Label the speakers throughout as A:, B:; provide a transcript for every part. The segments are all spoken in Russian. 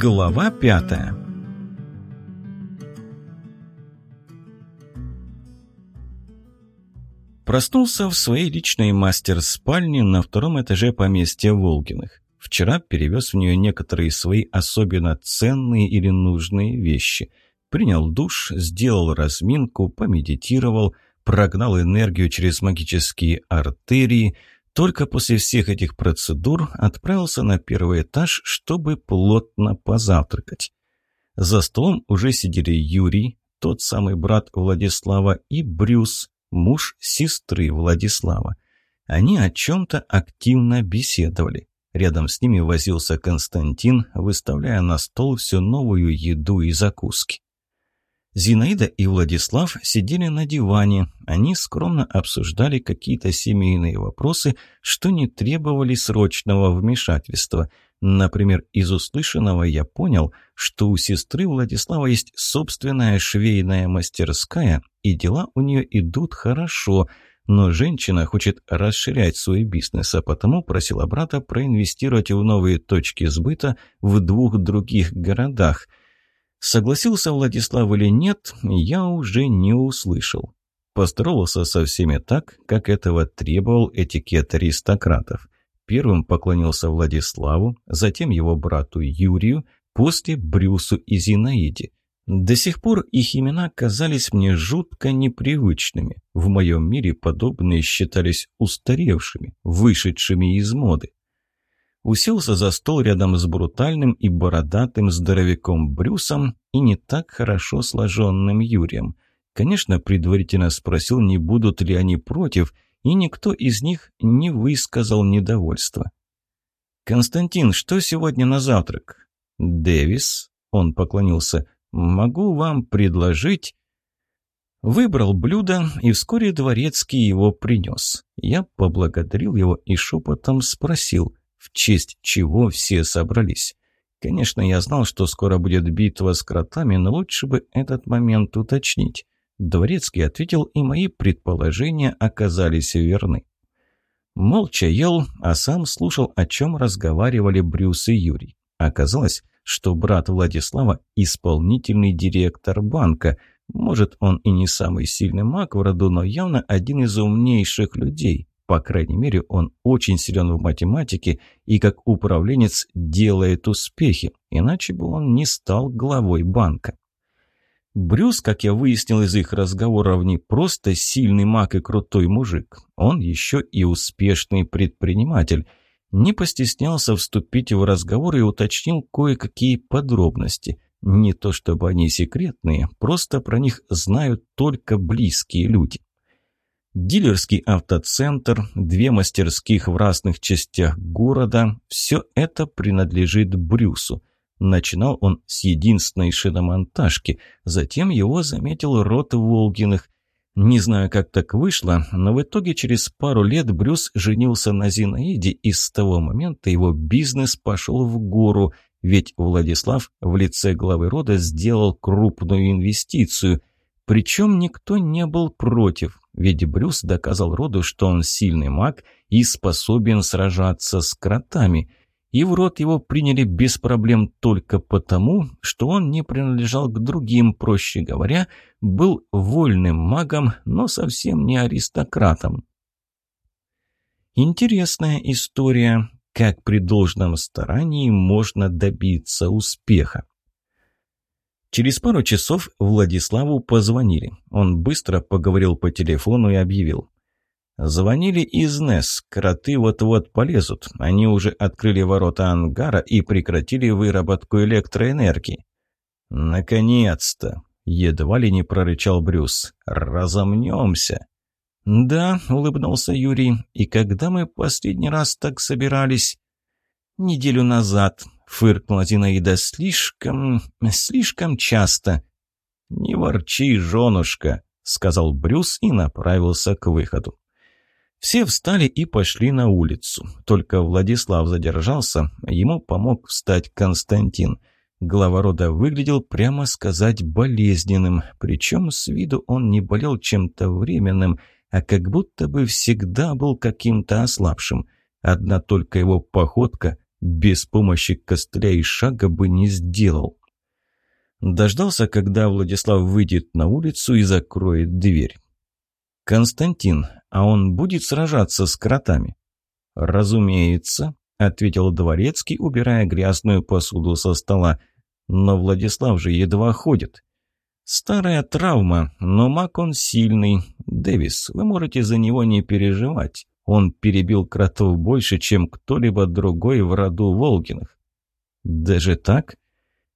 A: Глава пятая Проснулся в своей личной мастер-спальне на втором этаже поместья Волгиных. Вчера перевез в нее некоторые свои особенно ценные или нужные вещи. Принял душ, сделал разминку, помедитировал, прогнал энергию через магические артерии – только после всех этих процедур отправился на первый этаж, чтобы плотно позавтракать. За столом уже сидели Юрий, тот самый брат Владислава, и Брюс, муж сестры Владислава. Они о чем-то активно беседовали. Рядом с ними возился Константин, выставляя на стол всю новую еду и закуски. Зинаида и Владислав сидели на диване. Они скромно обсуждали какие-то семейные вопросы, что не требовали срочного вмешательства. Например, из услышанного я понял, что у сестры Владислава есть собственная швейная мастерская, и дела у нее идут хорошо, но женщина хочет расширять свой бизнес, а потому просила брата проинвестировать в новые точки сбыта в двух других городах – Согласился Владислав или нет, я уже не услышал. Поздоровался со всеми так, как этого требовал этикет аристократов. Первым поклонился Владиславу, затем его брату Юрию, после Брюсу и Зинаиде. До сих пор их имена казались мне жутко непривычными. В моем мире подобные считались устаревшими, вышедшими из моды уселся за стол рядом с брутальным и бородатым здоровяком Брюсом и не так хорошо сложенным Юрием. Конечно, предварительно спросил, не будут ли они против, и никто из них не высказал недовольства. «Константин, что сегодня на завтрак?» «Дэвис», — он поклонился, — «могу вам предложить...» Выбрал блюдо, и вскоре дворецкий его принес. Я поблагодарил его и шепотом спросил, в честь чего все собрались. Конечно, я знал, что скоро будет битва с кротами, но лучше бы этот момент уточнить. Дворецкий ответил, и мои предположения оказались верны. Молча ел, а сам слушал, о чем разговаривали Брюс и Юрий. Оказалось, что брат Владислава – исполнительный директор банка. Может, он и не самый сильный маг в роду, но явно один из умнейших людей. По крайней мере, он очень силен в математике и как управленец делает успехи, иначе бы он не стал главой банка. Брюс, как я выяснил из их разговоров, не просто сильный маг и крутой мужик, он еще и успешный предприниматель. Не постеснялся вступить в разговор и уточнил кое-какие подробности. Не то чтобы они секретные, просто про них знают только близкие люди. Дилерский автоцентр, две мастерских в разных частях города – все это принадлежит Брюсу. Начинал он с единственной шиномонтажки, затем его заметил род Волгиных. Не знаю, как так вышло, но в итоге через пару лет Брюс женился на Зинаиде, и с того момента его бизнес пошел в гору, ведь Владислав в лице главы рода сделал крупную инвестицию. Причем никто не был против, ведь Брюс доказал роду, что он сильный маг и способен сражаться с кротами. И в род его приняли без проблем только потому, что он не принадлежал к другим, проще говоря, был вольным магом, но совсем не аристократом. Интересная история, как при должном старании можно добиться успеха. Через пару часов Владиславу позвонили. Он быстро поговорил по телефону и объявил. Звонили из НЭС. Кроты вот-вот полезут. Они уже открыли ворота ангара и прекратили выработку электроэнергии. «Наконец-то!» — едва ли не прорычал Брюс. «Разомнемся!» «Да», — улыбнулся Юрий. «И когда мы последний раз так собирались?» «Неделю назад», фыркнула Зинаида. «Слишком... слишком часто». «Не ворчи, женушка», — сказал Брюс и направился к выходу. Все встали и пошли на улицу. Только Владислав задержался, ему помог встать Константин. Глава рода выглядел, прямо сказать, болезненным, причем с виду он не болел чем-то временным, а как будто бы всегда был каким-то ослабшим. Одна только его походка Без помощи костыля и шага бы не сделал. Дождался, когда Владислав выйдет на улицу и закроет дверь. «Константин, а он будет сражаться с кротами?» «Разумеется», — ответил Дворецкий, убирая грязную посуду со стола. «Но Владислав же едва ходит». «Старая травма, но маг он сильный. Дэвис, вы можете за него не переживать. Он перебил кротов больше, чем кто-либо другой в роду Волгиных». «Даже так?»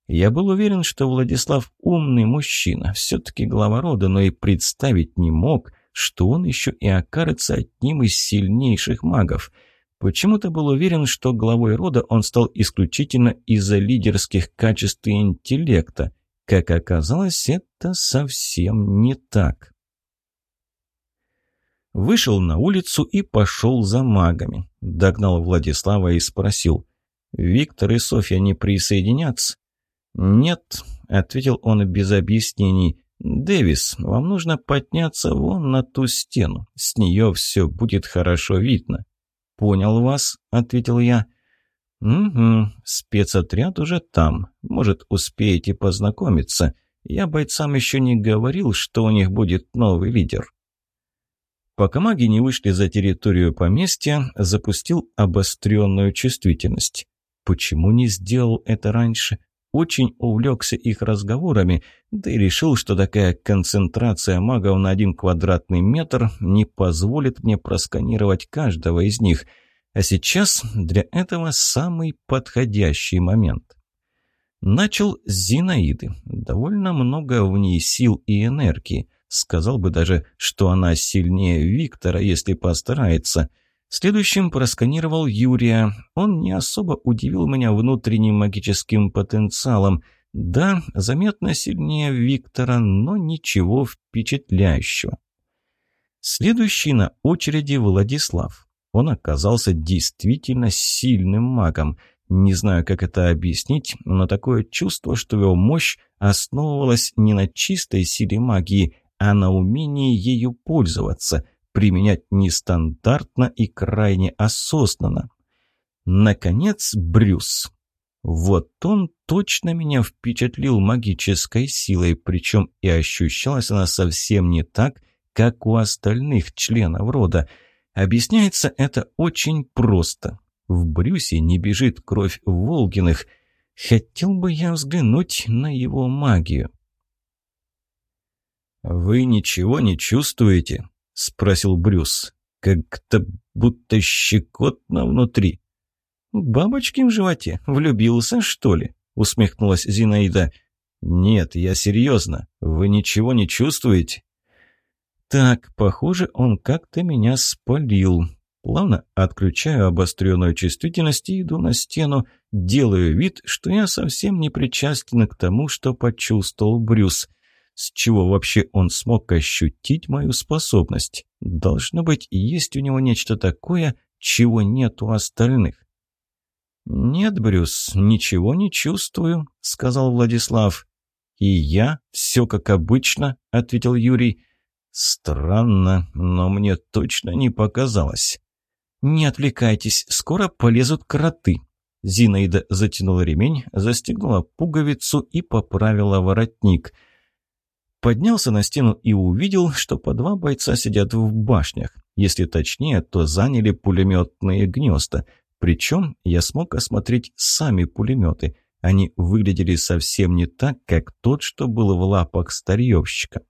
A: Я был уверен, что Владислав умный мужчина, все-таки глава рода, но и представить не мог, что он еще и окажется одним из сильнейших магов. Почему-то был уверен, что главой рода он стал исключительно из-за лидерских качеств и интеллекта. Как оказалось, это совсем не так. Вышел на улицу и пошел за магами. Догнал Владислава и спросил, «Виктор и Софья не присоединятся?» «Нет», — ответил он без объяснений. «Дэвис, вам нужно подняться вон на ту стену. С нее все будет хорошо видно». «Понял вас», — ответил я. «Угу, спецотряд уже там. Может, успеете познакомиться. Я бойцам еще не говорил, что у них будет новый лидер». Пока маги не вышли за территорию поместья, запустил обостренную чувствительность. Почему не сделал это раньше? очень увлекся их разговорами, да и решил, что такая концентрация магов на один квадратный метр не позволит мне просканировать каждого из них. А сейчас для этого самый подходящий момент. Начал с Зинаиды. Довольно много в ней сил и энергии. Сказал бы даже, что она сильнее Виктора, если постарается – Следующим просканировал Юрия. Он не особо удивил меня внутренним магическим потенциалом. Да, заметно сильнее Виктора, но ничего впечатляющего. Следующий на очереди Владислав. Он оказался действительно сильным магом. Не знаю, как это объяснить, но такое чувство, что его мощь основывалась не на чистой силе магии, а на умении ею пользоваться – применять нестандартно и крайне осознанно. Наконец, Брюс. Вот он точно меня впечатлил магической силой, причем и ощущалась она совсем не так, как у остальных членов рода. Объясняется это очень просто. В Брюсе не бежит кровь Волгиных. Хотел бы я взглянуть на его магию. «Вы ничего не чувствуете?» — спросил Брюс. «Как-то будто щекотно внутри». «Бабочки в животе? Влюбился, что ли?» — усмехнулась Зинаида. «Нет, я серьезно. Вы ничего не чувствуете?» «Так, похоже, он как-то меня спалил. Плавно отключаю обостренную чувствительность и иду на стену, делаю вид, что я совсем не причастен к тому, что почувствовал Брюс». С чего вообще он смог ощутить мою способность? Должно быть, есть у него нечто такое, чего нет у остальных. «Нет, Брюс, ничего не чувствую», — сказал Владислав. «И я? Все как обычно», — ответил Юрий. «Странно, но мне точно не показалось». «Не отвлекайтесь, скоро полезут кроты». Зинаида затянула ремень, застегнула пуговицу и поправила воротник — Поднялся на стену и увидел, что по два бойца сидят в башнях. Если точнее, то заняли пулеметные гнезда. Причем я смог осмотреть сами пулеметы. Они выглядели совсем не так, как тот, что был в лапах старьевщика.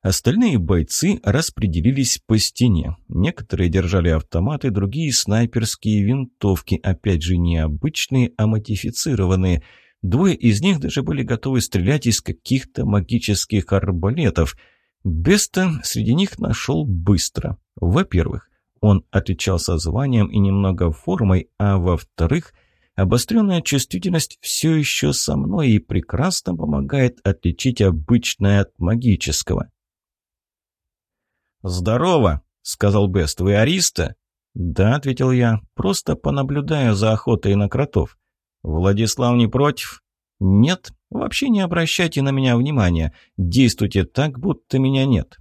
A: Остальные бойцы распределились по стене. Некоторые держали автоматы, другие — снайперские винтовки, опять же необычные, а модифицированные — Двое из них даже были готовы стрелять из каких-то магических арбалетов. Беста среди них нашел быстро. Во-первых, он отличался званием и немного формой, а во-вторых, обостренная чувствительность все еще со мной и прекрасно помогает отличить обычное от магического. «Здорово!» — сказал Бест. «Вы Ариста?» «Да», — ответил я, — «просто понаблюдаю за охотой на кротов». «Владислав не против?» «Нет, вообще не обращайте на меня внимания. Действуйте так, будто меня нет».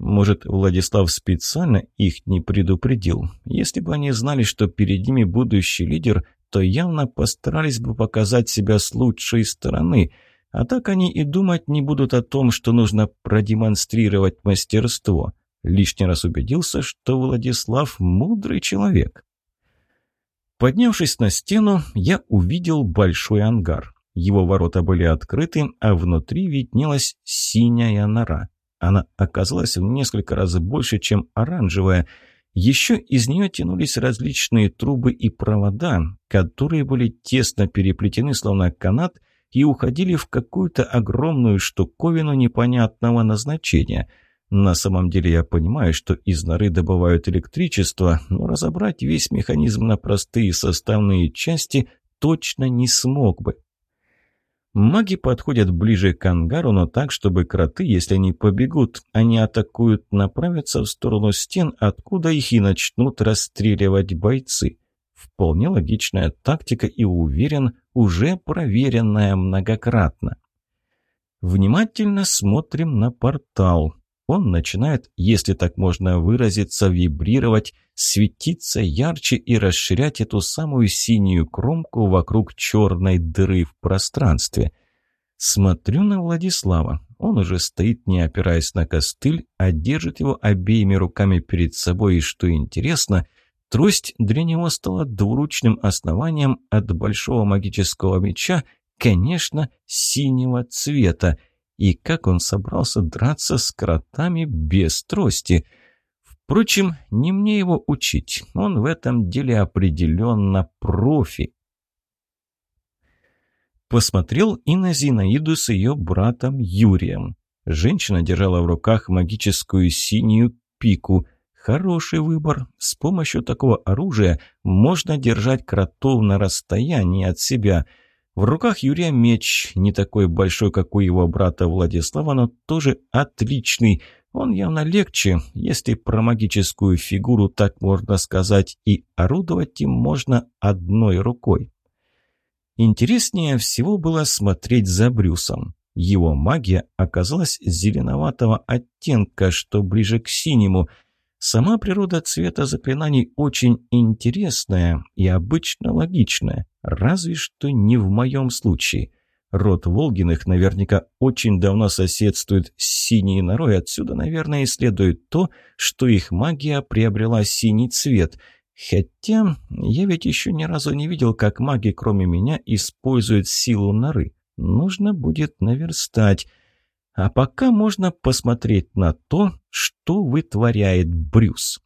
A: Может, Владислав специально их не предупредил? Если бы они знали, что перед ними будущий лидер, то явно постарались бы показать себя с лучшей стороны. А так они и думать не будут о том, что нужно продемонстрировать мастерство. Лишний раз убедился, что Владислав мудрый человек. Поднявшись на стену, я увидел большой ангар. Его ворота были открыты, а внутри виднелась синяя нора. Она оказалась в несколько раз больше, чем оранжевая. Еще из нее тянулись различные трубы и провода, которые были тесно переплетены, словно канат, и уходили в какую-то огромную штуковину непонятного назначения. На самом деле я понимаю, что из норы добывают электричество, но разобрать весь механизм на простые составные части точно не смог бы. Маги подходят ближе к ангару, но так, чтобы кроты, если они побегут, они атакуют, направятся в сторону стен, откуда их и начнут расстреливать бойцы. Вполне логичная тактика и, уверен, уже проверенная многократно. Внимательно смотрим на портал он начинает, если так можно выразиться, вибрировать, светиться ярче и расширять эту самую синюю кромку вокруг черной дыры в пространстве. Смотрю на Владислава. Он уже стоит, не опираясь на костыль, а держит его обеими руками перед собой, и, что интересно, трость для него стала двуручным основанием от большого магического меча, конечно, синего цвета – и как он собрался драться с кротами без трости. Впрочем, не мне его учить, он в этом деле определенно профи. Посмотрел и на Зинаиду с ее братом Юрием. Женщина держала в руках магическую синюю пику. Хороший выбор. С помощью такого оружия можно держать кротов на расстоянии от себя – в руках Юрия меч, не такой большой, как у его брата Владислава, но тоже отличный. Он явно легче, если про магическую фигуру так можно сказать, и орудовать им можно одной рукой. Интереснее всего было смотреть за Брюсом. Его магия оказалась зеленоватого оттенка, что ближе к синему – Сама природа цвета заклинаний очень интересная и обычно логичная, разве что не в моем случае. Род Волгиных наверняка очень давно соседствует с синей норой, отсюда, наверное, и следует то, что их магия приобрела синий цвет. Хотя я ведь еще ни разу не видел, как маги, кроме меня, используют силу норы. Нужно будет наверстать. А пока можно посмотреть на то, что вытворяет Брюс.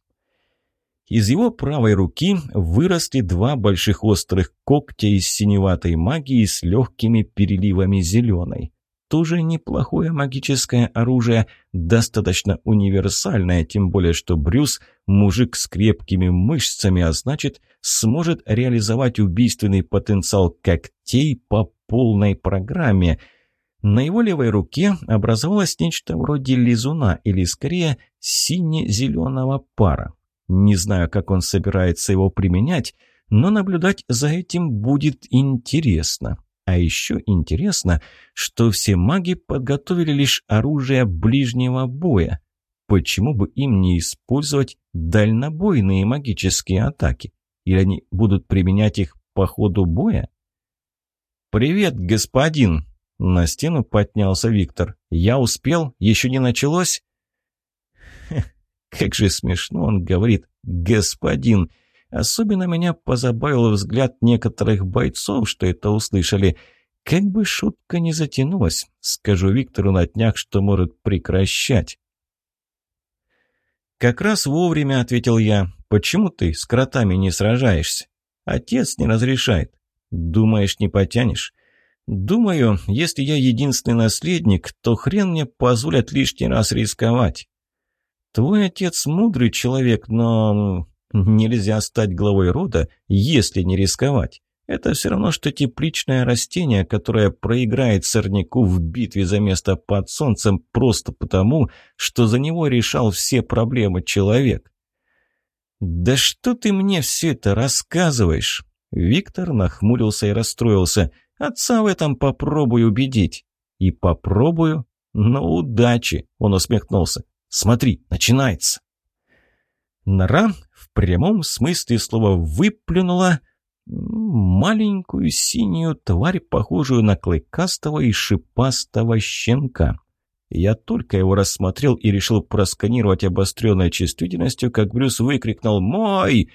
A: Из его правой руки выросли два больших острых когтя из синеватой магии с легкими переливами зеленой. Тоже неплохое магическое оружие, достаточно универсальное, тем более что Брюс – мужик с крепкими мышцами, а значит, сможет реализовать убийственный потенциал когтей по полной программе – на его левой руке образовалось нечто вроде лизуна или, скорее, сине-зеленого пара. Не знаю, как он собирается его применять, но наблюдать за этим будет интересно. А еще интересно, что все маги подготовили лишь оружие ближнего боя. Почему бы им не использовать дальнобойные магические атаки? Или они будут применять их по ходу боя? «Привет, господин!» На стену поднялся Виктор. «Я успел? Еще не началось?» Как же смешно он говорит «господин». Особенно меня позабавил взгляд некоторых бойцов, что это услышали. Как бы шутка не затянулась, скажу Виктору на днях, что может прекращать. «Как раз вовремя», — ответил я. «Почему ты с кротами не сражаешься?» «Отец не разрешает». «Думаешь, не потянешь?» Думаю, если я единственный наследник, то хрен мне позволят лишний раз рисковать. Твой отец мудрый человек, но нельзя стать главой рода, если не рисковать. Это все равно, что тепличное растение, которое проиграет сорняку в битве за место под солнцем просто потому, что за него решал все проблемы человек. «Да что ты мне все это рассказываешь?» Виктор нахмурился и расстроился – Отца в этом попробую убедить. И попробую. Но удачи, он усмехнулся. Смотри, начинается!» Нора в прямом смысле слова выплюнула маленькую синюю тварь, похожую на клыкастого и шипастого щенка. Я только его рассмотрел и решил просканировать обостренной чувствительностью, как Брюс выкрикнул «Мой!».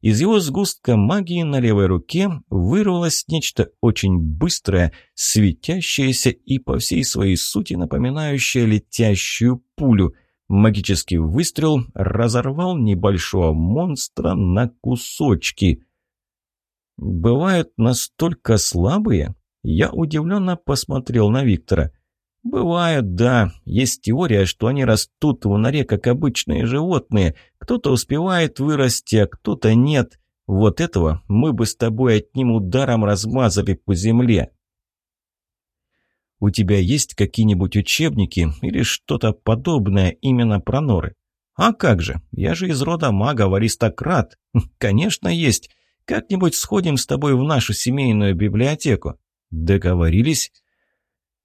A: Из его сгустка магии на левой руке вырвалось нечто очень быстрое, светящееся и по всей своей сути напоминающее летящую пулю. Магический выстрел разорвал небольшого монстра на кусочки. «Бывают настолько слабые?» Я удивленно посмотрел на Виктора. «Бывают, да. Есть теория, что они растут в норе, как обычные животные. Кто-то успевает вырасти, а кто-то нет. Вот этого мы бы с тобой одним ударом размазали по земле». «У тебя есть какие-нибудь учебники или что-то подобное именно про норы?» «А как же? Я же из рода магов, аристократ. Конечно, есть. Как-нибудь сходим с тобой в нашу семейную библиотеку». «Договорились?»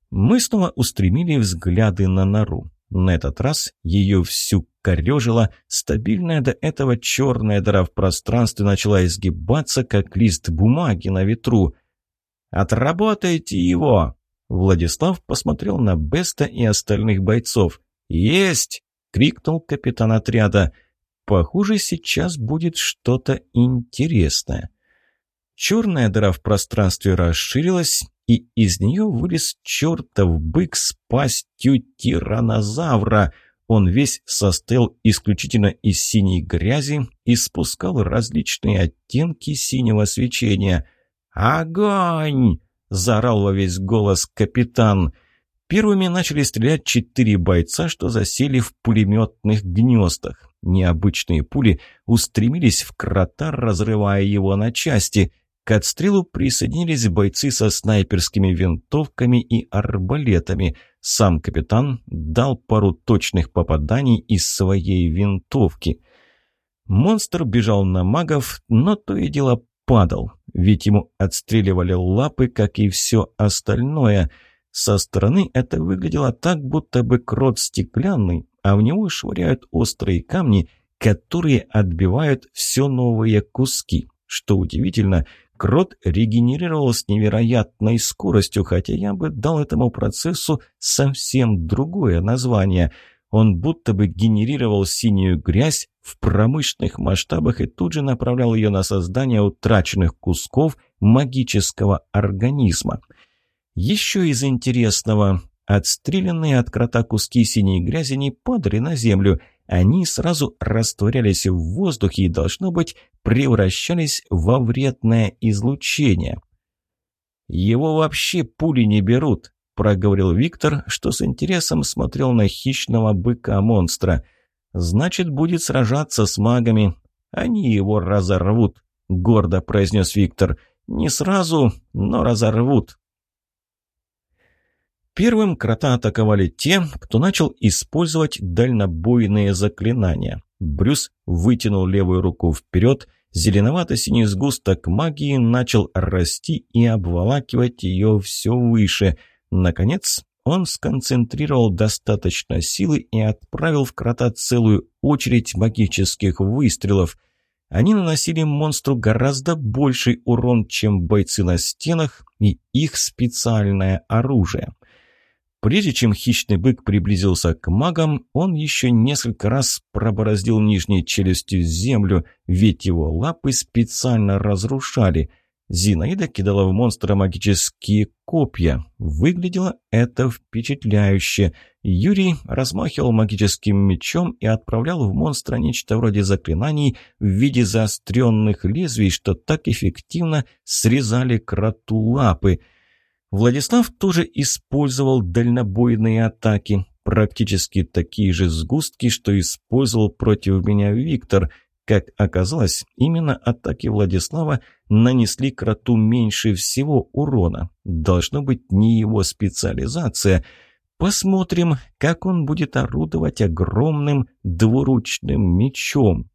A: Мы снова устремили взгляды на нору. На этот раз ее всю корежило, стабильная до этого черная дыра в пространстве начала изгибаться, как лист бумаги на ветру. «Отработайте его!» Владислав посмотрел на Беста и остальных бойцов. «Есть!» — крикнул капитан отряда. «Похоже, сейчас будет что-то интересное». Черная дыра в пространстве расширилась, и из нее вылез чертов бык с пастью тиранозавра. Он весь состоял исключительно из синей грязи и спускал различные оттенки синего свечения. «Огонь!» – заорал во весь голос капитан. Первыми начали стрелять четыре бойца, что засели в пулеметных гнездах. Необычные пули устремились в крота, разрывая его на части – к отстрелу присоединились бойцы со снайперскими винтовками и арбалетами. Сам капитан дал пару точных попаданий из своей винтовки. Монстр бежал на магов, но то и дело падал, ведь ему отстреливали лапы, как и все остальное. Со стороны это выглядело так, будто бы крот стеклянный, а в него швыряют острые камни, которые отбивают все новые куски. Что удивительно – Крот регенерировал с невероятной скоростью, хотя я бы дал этому процессу совсем другое название. Он будто бы генерировал синюю грязь в промышленных масштабах и тут же направлял ее на создание утраченных кусков магического организма. Еще из интересного, отстрелянные от крота куски синей грязи не падали на землю – они сразу растворялись в воздухе и, должно быть, превращались во вредное излучение. «Его вообще пули не берут», – проговорил Виктор, что с интересом смотрел на хищного быка-монстра. «Значит, будет сражаться с магами. Они его разорвут», – гордо произнес Виктор. «Не сразу, но разорвут». Первым крота атаковали те, кто начал использовать дальнобойные заклинания. Брюс вытянул левую руку вперед, зеленовато-синий сгусток магии начал расти и обволакивать ее все выше. Наконец, он сконцентрировал достаточно силы и отправил в крота целую очередь магических выстрелов. Они наносили монстру гораздо больший урон, чем бойцы на стенах и их специальное оружие. Прежде чем хищный бык приблизился к магам, он еще несколько раз пробороздил нижней челюстью землю, ведь его лапы специально разрушали. Зинаида кидала в монстра магические копья. Выглядело это впечатляюще. Юрий размахивал магическим мечом и отправлял в монстра нечто вроде заклинаний в виде заостренных лезвий, что так эффективно срезали кроту лапы – Владислав тоже использовал дальнобойные атаки, практически такие же сгустки, что использовал против меня Виктор. Как оказалось, именно атаки Владислава нанесли кроту меньше всего урона. Должно быть не его специализация. Посмотрим, как он будет орудовать огромным двуручным мечом.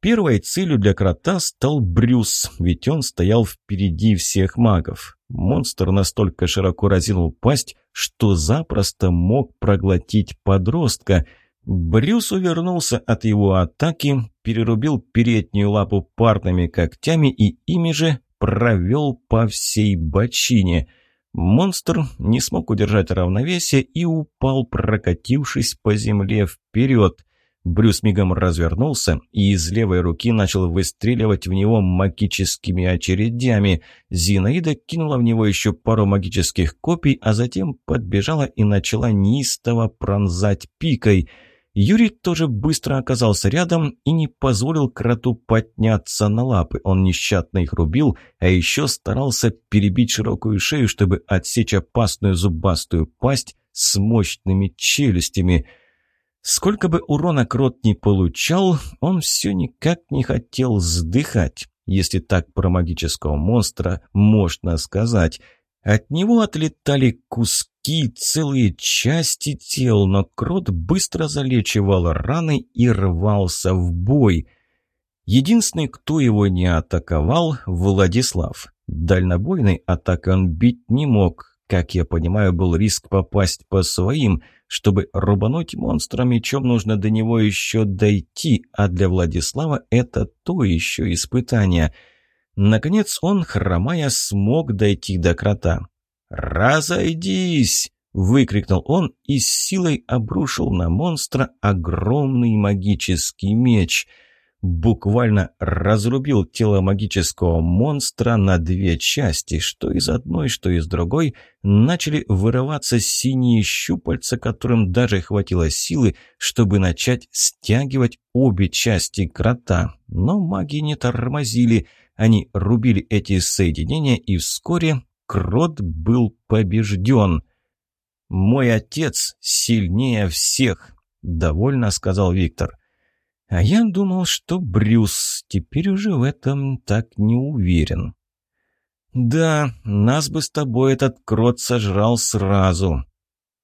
A: Первой целью для крота стал Брюс, ведь он стоял впереди всех магов. Монстр настолько широко разинул пасть, что запросто мог проглотить подростка. Брюс увернулся от его атаки, перерубил переднюю лапу парными когтями и ими же провел по всей бочине. Монстр не смог удержать равновесие и упал, прокатившись по земле вперед. Брюс мигом развернулся и из левой руки начал выстреливать в него магическими очередями. Зинаида кинула в него еще пару магических копий, а затем подбежала и начала неистово пронзать пикой. Юрий тоже быстро оказался рядом и не позволил кроту подняться на лапы. Он нещадно их рубил, а еще старался перебить широкую шею, чтобы отсечь опасную зубастую пасть с мощными челюстями – Сколько бы урона Крот не получал, он все никак не хотел сдыхать, если так про магического монстра можно сказать. От него отлетали куски, целые части тел, но Крот быстро залечивал раны и рвался в бой. Единственный, кто его не атаковал – Владислав. Дальнобойной атакой он бить не мог, как я понимаю, был риск попасть по своим. Чтобы рубануть монстра мечом, нужно до него еще дойти, а для Владислава это то еще испытание. Наконец он, хромая, смог дойти до крота. «Разойдись!» — выкрикнул он и с силой обрушил на монстра огромный магический меч — буквально разрубил тело магического монстра на две части, что из одной, что из другой начали вырываться синие щупальца, которым даже хватило силы, чтобы начать стягивать обе части крота. Но маги не тормозили, они рубили эти соединения, и вскоре крот был побежден. «Мой отец сильнее всех», — довольно сказал Виктор. А я думал, что Брюс теперь уже в этом так не уверен. «Да, нас бы с тобой этот крот сожрал сразу».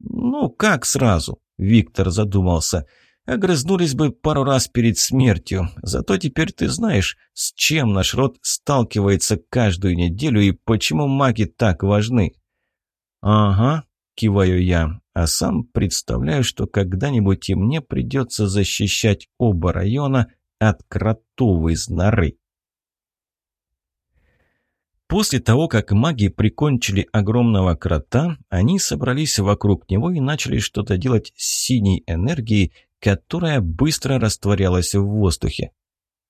A: «Ну, как сразу?» — Виктор задумался. «Огрызнулись бы пару раз перед смертью. Зато теперь ты знаешь, с чем наш род сталкивается каждую неделю и почему маги так важны». «Ага», — киваю я а сам представляю, что когда-нибудь и мне придется защищать оба района от кротов из. После того, как маги прикончили огромного крота, они собрались вокруг него и начали что-то делать с синей энергией, которая быстро растворялась в воздухе.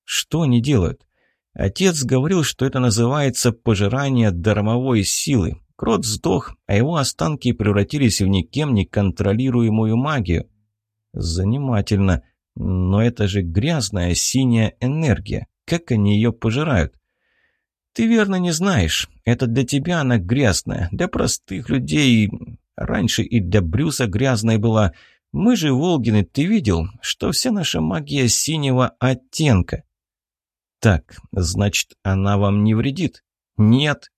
A: Что они делают? Отец говорил, что это называется пожирание дармовой силы. Крот сдох, а его останки превратились в никем не контролируемую магию. Занимательно. Но это же грязная синяя энергия. Как они ее пожирают? Ты верно не знаешь. Это для тебя она грязная. Для простых людей... Раньше и для Брюса грязной была. Мы же, Волгины, ты видел, что вся наша магия синего оттенка. Так, значит, она вам не вредит? Нет,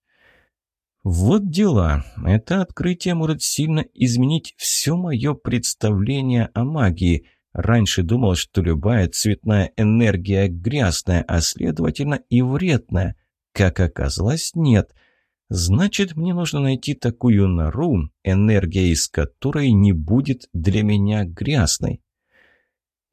A: вот дела. Это открытие может сильно изменить все мое представление о магии. Раньше думал, что любая цветная энергия грязная, а следовательно и вредная. Как оказалось, нет. Значит, мне нужно найти такую нору, энергия из которой не будет для меня грязной.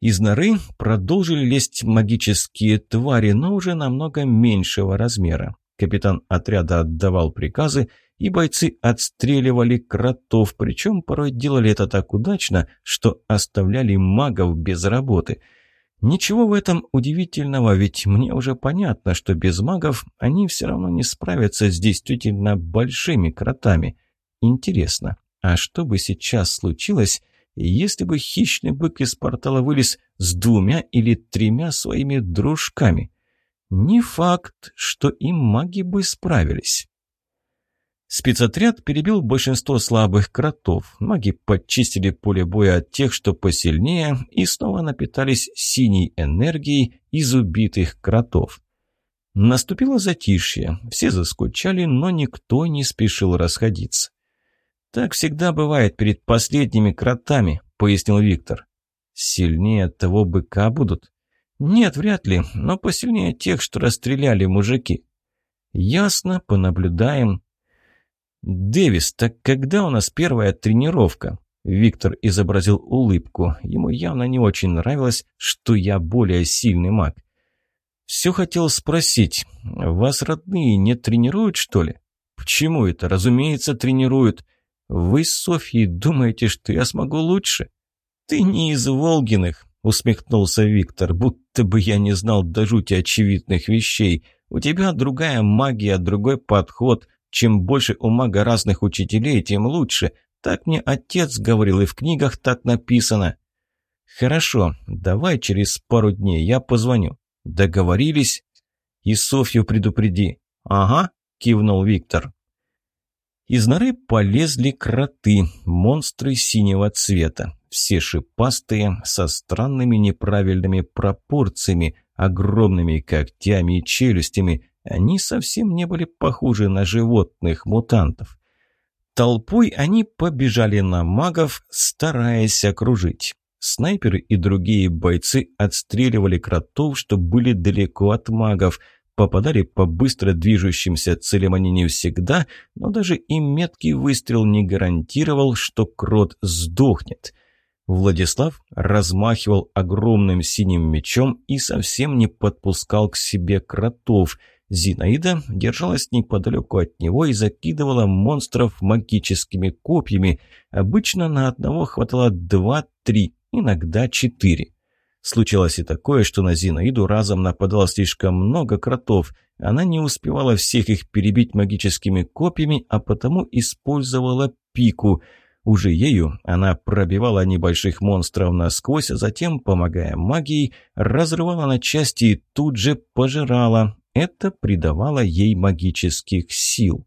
A: Из норы продолжили лезть магические твари, но уже намного меньшего размера. Капитан отряда отдавал приказы, и бойцы отстреливали кротов, причем порой делали это так удачно, что оставляли магов без работы. Ничего в этом удивительного, ведь мне уже понятно, что без магов они все равно не справятся с действительно большими кротами. Интересно, а что бы сейчас случилось, если бы хищный бык из портала вылез с двумя или тремя своими дружками? Не факт, что и маги бы справились. Спецотряд перебил большинство слабых кротов. Маги подчистили поле боя от тех, что посильнее, и снова напитались синей энергией из убитых кротов. Наступило затишье. Все заскучали, но никто не спешил расходиться. «Так всегда бывает перед последними кротами», — пояснил Виктор. «Сильнее того быка будут?» «Нет, вряд ли, но посильнее тех, что расстреляли мужики». «Ясно, понаблюдаем». «Дэвис, так когда у нас первая тренировка?» Виктор изобразил улыбку. Ему явно не очень нравилось, что я более сильный маг. «Все хотел спросить, вас родные не тренируют, что ли?» «Почему это? Разумеется, тренируют. Вы с Софьей думаете, что я смогу лучше?» «Ты не из Волгиных», — усмехнулся Виктор, «будто бы я не знал до жути очевидных вещей. У тебя другая магия, другой подход. Чем больше у мага разных учителей, тем лучше. Так мне отец говорил, и в книгах так написано». «Хорошо, давай через пару дней я позвоню». «Договорились?» «И Софью предупреди». «Ага», — кивнул Виктор. Из норы полезли кроты, монстры синего цвета. Все шипастые, со странными неправильными пропорциями, огромными когтями и челюстями. Они совсем не были похожи на животных-мутантов. Толпой они побежали на магов, стараясь окружить. Снайперы и другие бойцы отстреливали кротов, что были далеко от магов. Попадали по быстро движущимся целям они не всегда, но даже и меткий выстрел не гарантировал, что крот сдохнет. Владислав размахивал огромным синим мечом и совсем не подпускал к себе кротов. Зинаида держалась неподалеку от него и закидывала монстров магическими копьями. Обычно на одного хватало два-три, иногда четыре. Случалось и такое, что на Зинаиду разом нападало слишком много кротов. Она не успевала всех их перебить магическими копьями, а потому использовала пику. Уже ею она пробивала небольших монстров насквозь, а затем, помогая магией, разрывала на части и тут же пожирала. Это придавало ей магических сил.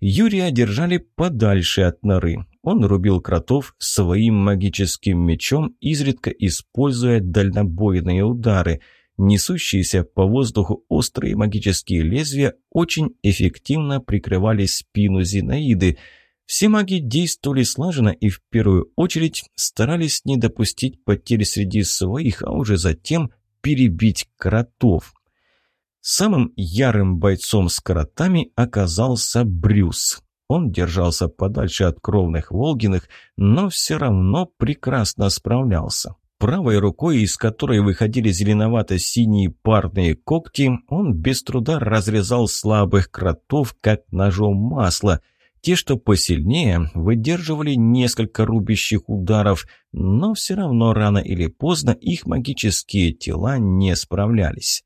A: Юрия держали подальше от норы. Он рубил кротов своим магическим мечом, изредка используя дальнобойные удары. Несущиеся по воздуху острые магические лезвия очень эффективно прикрывали спину Зинаиды. Все маги действовали слаженно и в первую очередь старались не допустить потери среди своих, а уже затем перебить кротов. Самым ярым бойцом с кротами оказался Брюс. Он держался подальше от кровных Волгиных, но все равно прекрасно справлялся. Правой рукой, из которой выходили зеленовато-синие парные когти, он без труда разрезал слабых кротов, как ножом масла. Те, что посильнее, выдерживали несколько рубящих ударов, но все равно рано или поздно их магические тела не справлялись.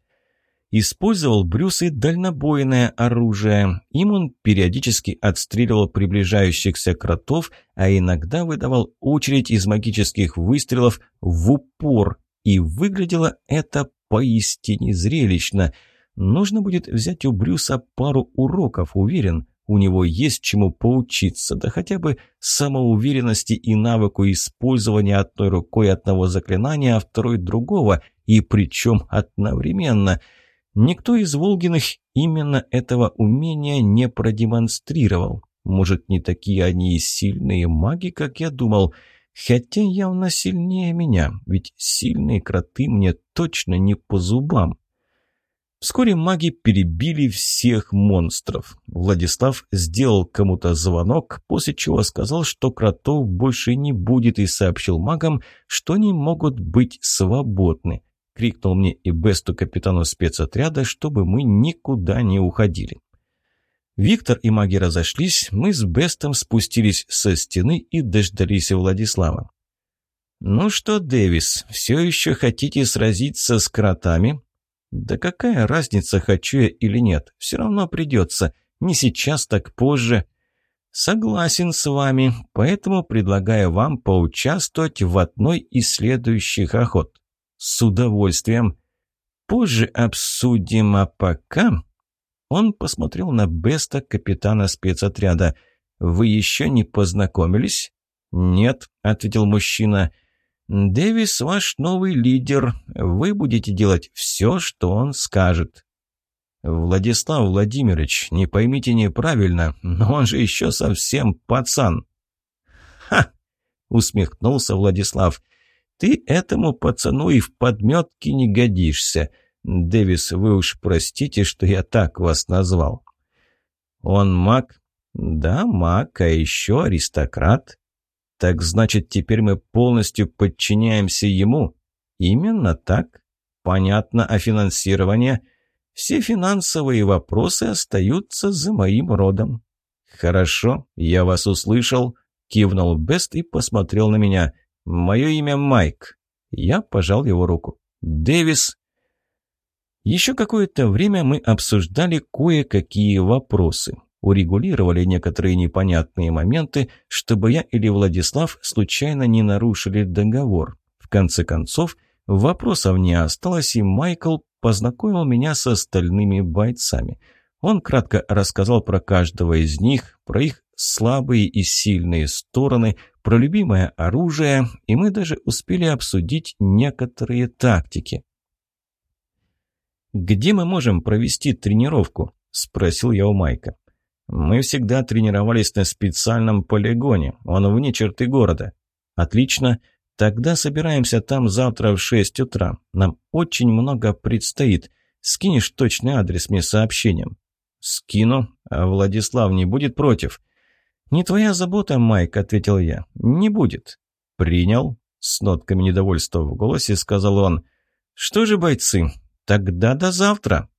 A: Использовал Брюс и дальнобойное оружие. Им он периодически отстреливал приближающихся кротов, а иногда выдавал очередь из магических выстрелов в упор. И выглядело это поистине зрелищно. Нужно будет взять у Брюса пару уроков, уверен. У него есть чему поучиться, да хотя бы самоуверенности и навыку использования одной рукой одного заклинания, а второй другого, и причем одновременно – Никто из Волгиных именно этого умения не продемонстрировал. Может, не такие они и сильные маги, как я думал, хотя явно сильнее меня, ведь сильные кроты мне точно не по зубам. Вскоре маги перебили всех монстров. Владислав сделал кому-то звонок, после чего сказал, что кротов больше не будет и сообщил магам, что они могут быть свободны. — крикнул мне и Бесту капитану спецотряда, чтобы мы никуда не уходили. Виктор и маги разошлись, мы с Бестом спустились со стены и дождались Владислава. «Ну что, Дэвис, все еще хотите сразиться с кротами?» «Да какая разница, хочу я или нет, все равно придется, не сейчас, так позже». «Согласен с вами, поэтому предлагаю вам поучаствовать в одной из следующих охот. «С удовольствием. Позже обсудим, а пока...» Он посмотрел на Беста, капитана спецотряда. «Вы еще не познакомились?» «Нет», — ответил мужчина. «Дэвис ваш новый лидер. Вы будете делать все, что он скажет». «Владислав Владимирович, не поймите неправильно, но он же еще совсем пацан». «Ха!» — усмехнулся Владислав. Ты этому пацану и в подметке не годишься. Дэвис, вы уж простите, что я так вас назвал. Он маг? «Да, маг, а еще аристократ». «Так значит, теперь мы полностью подчиняемся ему?» «Именно так. Понятно, а финансирование?» «Все финансовые вопросы остаются за моим родом». «Хорошо, я вас услышал», — кивнул Бест и посмотрел на меня. «Мое имя Майк». Я пожал его руку. «Дэвис». Еще какое-то время мы обсуждали кое-какие вопросы. Урегулировали некоторые непонятные моменты, чтобы я или Владислав случайно не нарушили договор. В конце концов, вопросов не осталось, и Майкл познакомил меня с остальными бойцами. Он кратко рассказал про каждого из них, про их слабые и сильные стороны, про любимое оружие, и мы даже успели обсудить некоторые тактики. «Где мы можем провести тренировку?» – спросил я у Майка. «Мы всегда тренировались на специальном полигоне, он вне черты города». «Отлично. Тогда собираемся там завтра в шесть утра. Нам очень много предстоит. Скинешь точный адрес мне сообщением?» «Скину. А Владислав не будет против?» «Не твоя забота, Майк», — ответил я. «Не будет». «Принял?» — с нотками недовольства в голосе сказал он. «Что же, бойцы, тогда до завтра».